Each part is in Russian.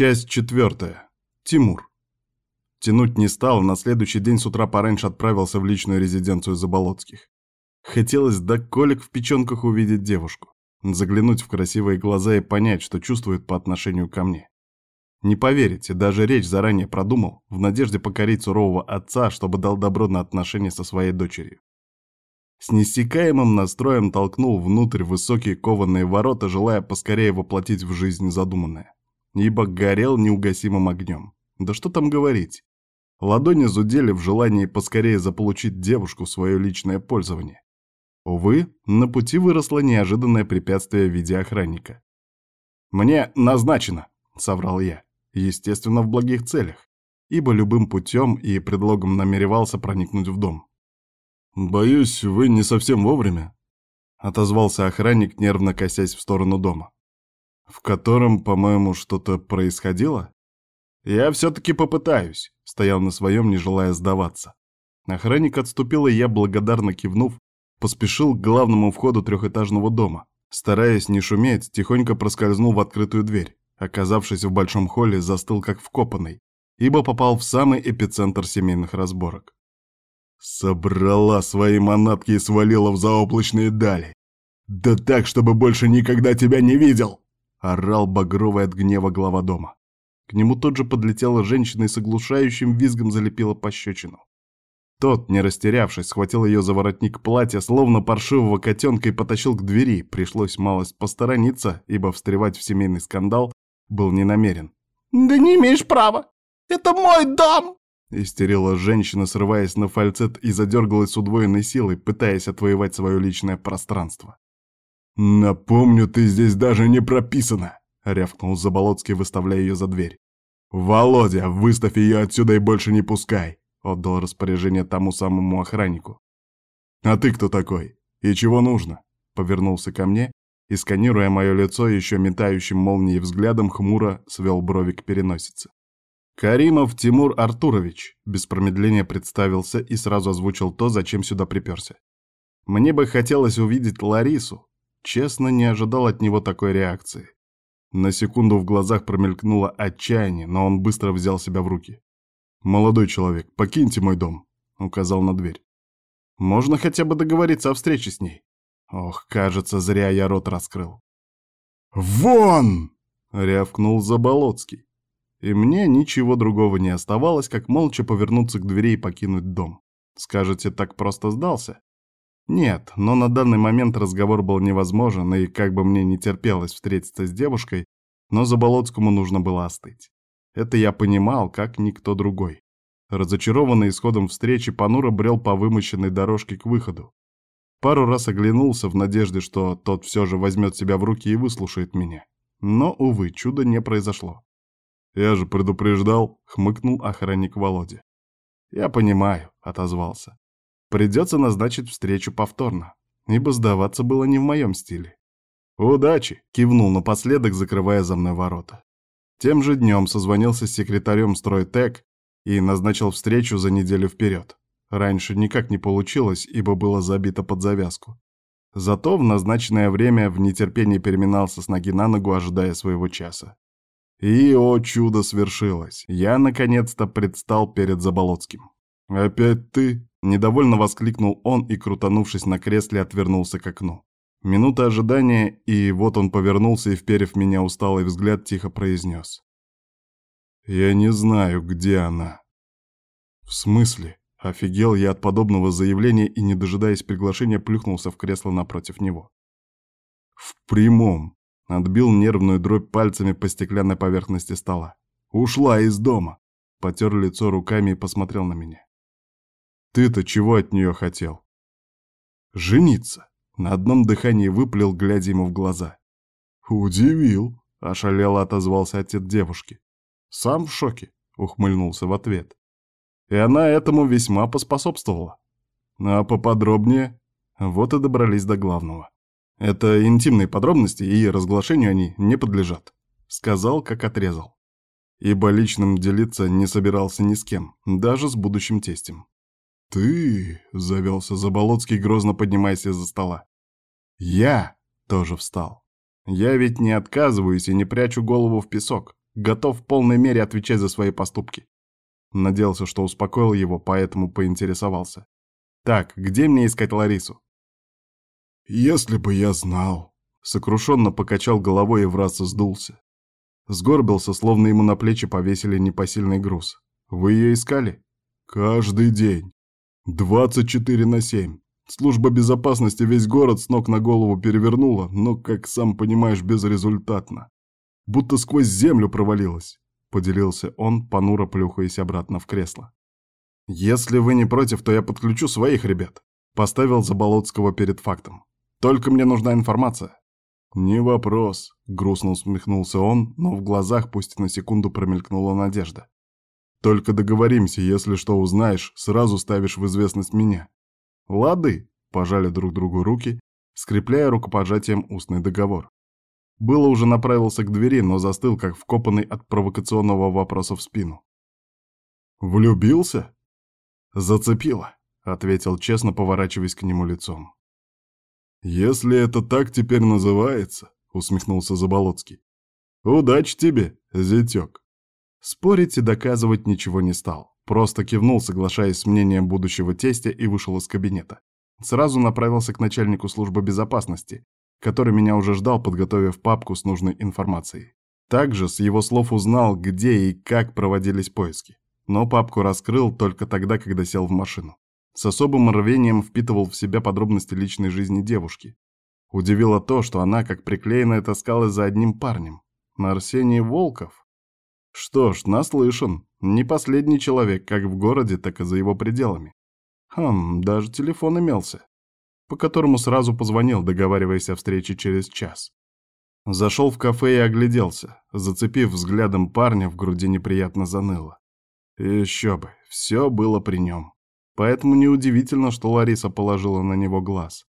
Часть четвертая. Тимур. Тянуть не стал, на следующий день с утра пораньше отправился в личную резиденцию Заболоцких. Хотелось до колик в печенках увидеть девушку, заглянуть в красивые глаза и понять, что чувствует по отношению ко мне. Не поверите, даже речь заранее продумал, в надежде покорить сурового отца, чтобы дал добро на отношения со своей дочерью. С несекаемым настроем толкнул внутрь высокие кованые ворота, желая поскорее воплотить в жизнь задуманное ибо горел неугасимым огнем. Да что там говорить. Ладони зудели в желании поскорее заполучить девушку в свое личное пользование. Увы, на пути выросло неожиданное препятствие в виде охранника. «Мне назначено», — соврал я, естественно, в благих целях, ибо любым путем и предлогом намеревался проникнуть в дом. «Боюсь, вы не совсем вовремя», — отозвался охранник, нервно косясь в сторону дома в котором, по-моему, что-то происходило? Я все-таки попытаюсь, стоял на своем, не желая сдаваться. Охранник отступил, и я, благодарно кивнув, поспешил к главному входу трехэтажного дома. Стараясь не шуметь, тихонько проскользнул в открытую дверь. Оказавшись в большом холле, застыл как вкопанный, ибо попал в самый эпицентр семейных разборок. Собрала свои манатки и свалила в заоблачные дали. Да так, чтобы больше никогда тебя не видел! Орал багровый от гнева глава дома. К нему тут же подлетела женщина и с оглушающим визгом залепила пощечину. Тот, не растерявшись, схватил ее за воротник платья, словно паршивого котенка, и потащил к двери. Пришлось малость посторониться, ибо встревать в семейный скандал был не намерен. «Да не имеешь права! Это мой дом!» Истерила женщина, срываясь на фальцет и задергалась с удвоенной силой, пытаясь отвоевать свое личное пространство. «Напомню, ты здесь даже не прописана!» — рявкнул Заболоцкий, выставляя ее за дверь. «Володя, выставь ее отсюда и больше не пускай!» — отдал распоряжение тому самому охраннику. «А ты кто такой? И чего нужно?» — повернулся ко мне и, сканируя мое лицо еще метающим молнией взглядом, хмуро свел брови к переносице. «Каримов Тимур Артурович», — без промедления представился и сразу озвучил то, зачем сюда приперся. «Мне бы хотелось увидеть Ларису, Честно, не ожидал от него такой реакции. На секунду в глазах промелькнуло отчаяние, но он быстро взял себя в руки. «Молодой человек, покиньте мой дом», — указал на дверь. «Можно хотя бы договориться о встрече с ней?» Ох, кажется, зря я рот раскрыл. «Вон!» — рявкнул Заболоцкий. И мне ничего другого не оставалось, как молча повернуться к двери и покинуть дом. Скажете, так просто сдался? Нет, но на данный момент разговор был невозможен, и как бы мне не терпелось встретиться с девушкой, но Заболоцкому нужно было остыть. Это я понимал, как никто другой. Разочарованный исходом встречи, Панура брел по вымощенной дорожке к выходу. Пару раз оглянулся в надежде, что тот все же возьмет себя в руки и выслушает меня. Но, увы, чуда не произошло. «Я же предупреждал», — хмыкнул охранник Володя. «Я понимаю», — отозвался. Придется назначить встречу повторно, ибо сдаваться было не в моем стиле. «Удачи!» — кивнул напоследок, закрывая за мной ворота. Тем же днем созвонился с секретарем Стройтек и назначил встречу за неделю вперед. Раньше никак не получилось, ибо было забито под завязку. Зато в назначенное время в нетерпении переминался с ноги на ногу, ожидая своего часа. И, о чудо, свершилось. Я, наконец-то, предстал перед Заболоцким. «Опять ты?» Недовольно воскликнул он и, крутанувшись на кресле, отвернулся к окну. Минута ожидания, и вот он повернулся и, вперев меня усталый взгляд, тихо произнес. «Я не знаю, где она». «В смысле?» Офигел я от подобного заявления и, не дожидаясь приглашения, плюхнулся в кресло напротив него. «В прямом!» Отбил нервную дробь пальцами по стеклянной поверхности стола. «Ушла из дома!» Потер лицо руками и посмотрел на меня. Ты-то чего от нее хотел? Жениться. На одном дыхании выплел, глядя ему в глаза. Удивил, ошалело отозвался отец девушки. Сам в шоке, ухмыльнулся в ответ. И она этому весьма поспособствовала. А поподробнее? Вот и добрались до главного. Это интимные подробности, и разглашению они не подлежат. Сказал, как отрезал. Ибо личным делиться не собирался ни с кем, даже с будущим тестем. «Ты...» — завелся Заболоцкий, грозно поднимаясь из-за стола. «Я...» — тоже встал. «Я ведь не отказываюсь и не прячу голову в песок. готов в полной мере отвечать за свои поступки. Надеялся, что успокоил его, поэтому поинтересовался. «Так, где мне искать Ларису?» «Если бы я знал...» Сокрушенно покачал головой и в раз сдулся. Сгорбился, словно ему на плечи повесили непосильный груз. «Вы ее искали?» «Каждый день. 24 на 7. Служба безопасности весь город с ног на голову перевернула, но, как сам понимаешь, безрезультатно. Будто сквозь землю провалилась», — поделился он, понуро плюхаясь обратно в кресло. «Если вы не против, то я подключу своих ребят», — поставил Заболоцкого перед фактом. «Только мне нужна информация». «Не вопрос», — грустно усмехнулся он, но в глазах пусть на секунду промелькнула надежда. «Только договоримся, если что узнаешь, сразу ставишь в известность меня». «Лады», — пожали друг другу руки, скрепляя рукопожатием устный договор. Было уже направился к двери, но застыл, как вкопанный от провокационного вопроса в спину. «Влюбился?» «Зацепило», — ответил честно, поворачиваясь к нему лицом. «Если это так теперь называется», — усмехнулся Заболоцкий. «Удачи тебе, зятёк». Спорить и доказывать ничего не стал. Просто кивнул, соглашаясь с мнением будущего тестя, и вышел из кабинета. Сразу направился к начальнику службы безопасности, который меня уже ждал, подготовив папку с нужной информацией. Также с его слов узнал, где и как проводились поиски. Но папку раскрыл только тогда, когда сел в машину. С особым рвением впитывал в себя подробности личной жизни девушки. Удивило то, что она, как приклеенная, таскалась за одним парнем. На Арсений Волков? Что ж, наслышан. Не последний человек, как в городе, так и за его пределами. Хм, даже телефон имелся, по которому сразу позвонил, договариваясь о встрече через час. Зашел в кафе и огляделся. Зацепив взглядом парня, в груди неприятно заныло. Еще бы, все было при нем. Поэтому неудивительно, что Лариса положила на него глаз.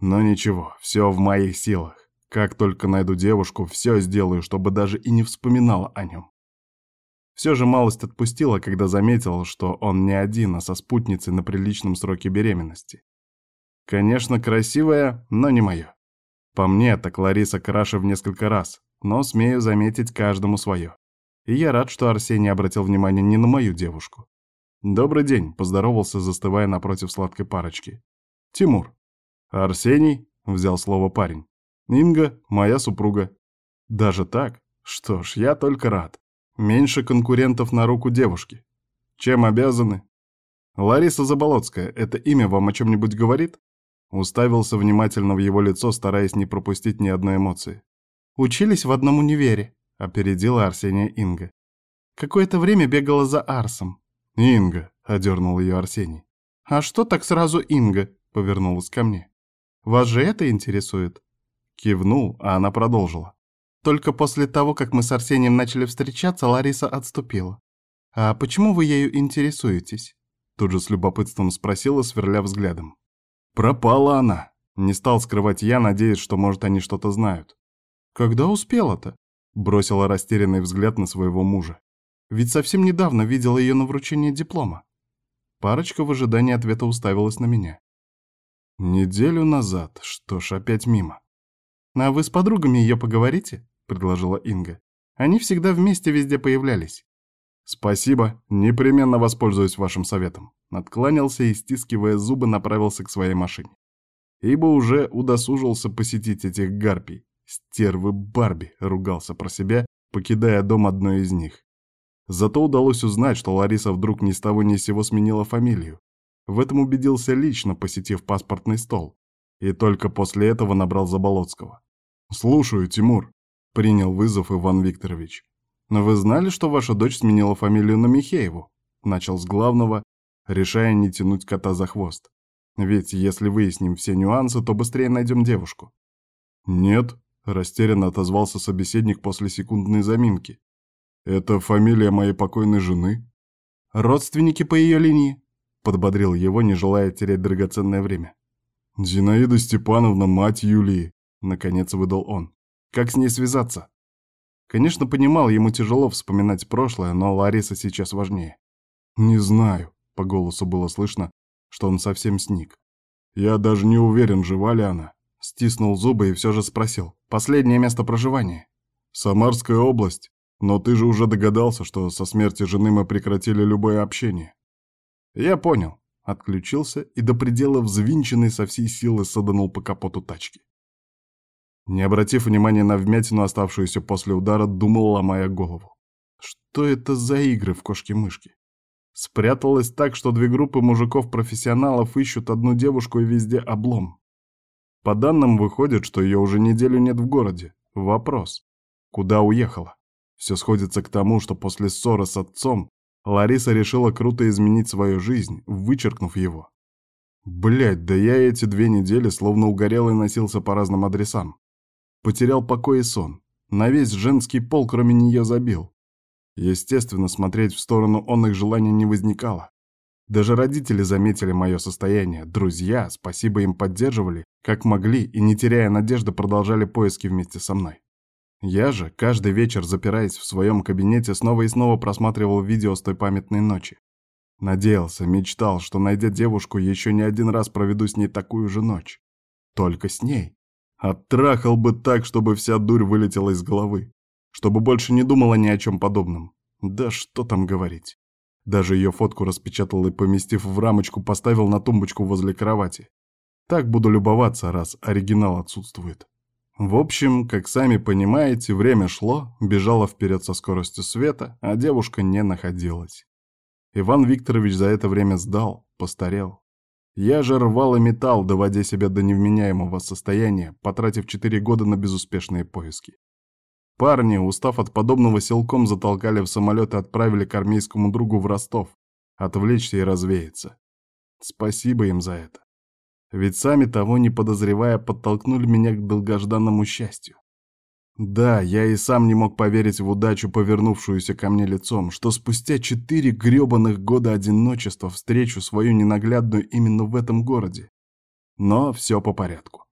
Но ничего, все в моих силах. Как только найду девушку, все сделаю, чтобы даже и не вспоминала о нем. Все же малость отпустила, когда заметил, что он не один, а со спутницей на приличном сроке беременности. Конечно, красивая, но не мое. По мне, так Лариса краше в несколько раз, но смею заметить каждому свое. И я рад, что Арсений обратил внимание не на мою девушку. «Добрый день», — поздоровался, застывая напротив сладкой парочки. «Тимур». «Арсений», — взял слово парень. «Инга, моя супруга». «Даже так? Что ж, я только рад. Меньше конкурентов на руку девушки. Чем обязаны?» «Лариса Заболоцкая, это имя вам о чем-нибудь говорит?» Уставился внимательно в его лицо, стараясь не пропустить ни одной эмоции. «Учились в одном универе», — опередила Арсения Инга. «Какое-то время бегала за Арсом. «Инга», — одернул ее Арсений. «А что так сразу Инга?» — повернулась ко мне. «Вас же это интересует?» Кивнул, а она продолжила. «Только после того, как мы с Арсением начали встречаться, Лариса отступила. А почему вы ею интересуетесь?» Тут же с любопытством спросила, сверля взглядом. «Пропала она», — не стал скрывать я, надеясь, что, может, они что-то знают. «Когда успела-то?» — бросила растерянный взгляд на своего мужа. Ведь совсем недавно видела ее на вручении диплома. Парочка в ожидании ответа уставилась на меня. Неделю назад, что ж, опять мимо. «А вы с подругами ее поговорите?» — предложила Инга. «Они всегда вместе везде появлялись». «Спасибо, непременно воспользуюсь вашим советом», — откланялся и, стискивая зубы, направился к своей машине. Ибо уже удосужился посетить этих гарпий. Стервы Барби, ругался про себя, покидая дом одной из них. Зато удалось узнать, что Лариса вдруг ни с того ни с сего сменила фамилию. В этом убедился лично, посетив паспортный стол. И только после этого набрал Заболоцкого. «Слушаю, Тимур», — принял вызов Иван Викторович. «Но вы знали, что ваша дочь сменила фамилию на Михееву?» Начал с главного, решая не тянуть кота за хвост. «Ведь если выясним все нюансы, то быстрее найдем девушку». «Нет», — растерянно отозвался собеседник после секундной заминки. «Это фамилия моей покойной жены?» «Родственники по ее линии», — подбодрил его, не желая терять драгоценное время. «Зинаида Степановна, мать Юлии», — наконец выдал он. «Как с ней связаться?» Конечно, понимал, ему тяжело вспоминать прошлое, но Лариса сейчас важнее. «Не знаю», — по голосу было слышно, что он совсем сник. «Я даже не уверен, жива ли она». Стиснул зубы и все же спросил. «Последнее место проживания?» «Самарская область», Но ты же уже догадался, что со смерти жены мы прекратили любое общение. Я понял. Отключился и до предела взвинченный со всей силы саданул по капоту тачки. Не обратив внимания на вмятину, оставшуюся после удара, думал, ломая голову. Что это за игры в кошки-мышки? Спряталась так, что две группы мужиков-профессионалов ищут одну девушку и везде облом. По данным выходит, что ее уже неделю нет в городе. Вопрос. Куда уехала? Все сходится к тому, что после ссоры с отцом Лариса решила круто изменить свою жизнь, вычеркнув его. Блять, да я эти две недели словно угорел и носился по разным адресам. Потерял покой и сон. На весь женский пол, кроме нее, забил. Естественно, смотреть в сторону он их желания не возникало. Даже родители заметили мое состояние, друзья, спасибо им поддерживали, как могли, и, не теряя надежды, продолжали поиски вместе со мной. Я же, каждый вечер запираясь в своем кабинете, снова и снова просматривал видео с той памятной ночи. Надеялся, мечтал, что, найдя девушку, еще не один раз проведу с ней такую же ночь. Только с ней. Оттрахал бы так, чтобы вся дурь вылетела из головы. Чтобы больше не думала ни о чем подобном. Да что там говорить. Даже ее фотку распечатал и, поместив в рамочку, поставил на тумбочку возле кровати. Так буду любоваться, раз оригинал отсутствует. В общем, как сами понимаете, время шло, бежало вперед со скоростью света, а девушка не находилась. Иван Викторович за это время сдал, постарел. Я же рвал и металл, доводя себя до невменяемого состояния, потратив четыре года на безуспешные поиски. Парни, устав от подобного, силком затолкали в самолет и отправили к армейскому другу в Ростов, отвлечься и развеяться. Спасибо им за это. Ведь сами того не подозревая, подтолкнули меня к долгожданному счастью. Да, я и сам не мог поверить в удачу, повернувшуюся ко мне лицом, что спустя четыре грёбаных года одиночества встречу свою ненаглядную именно в этом городе. Но все по порядку.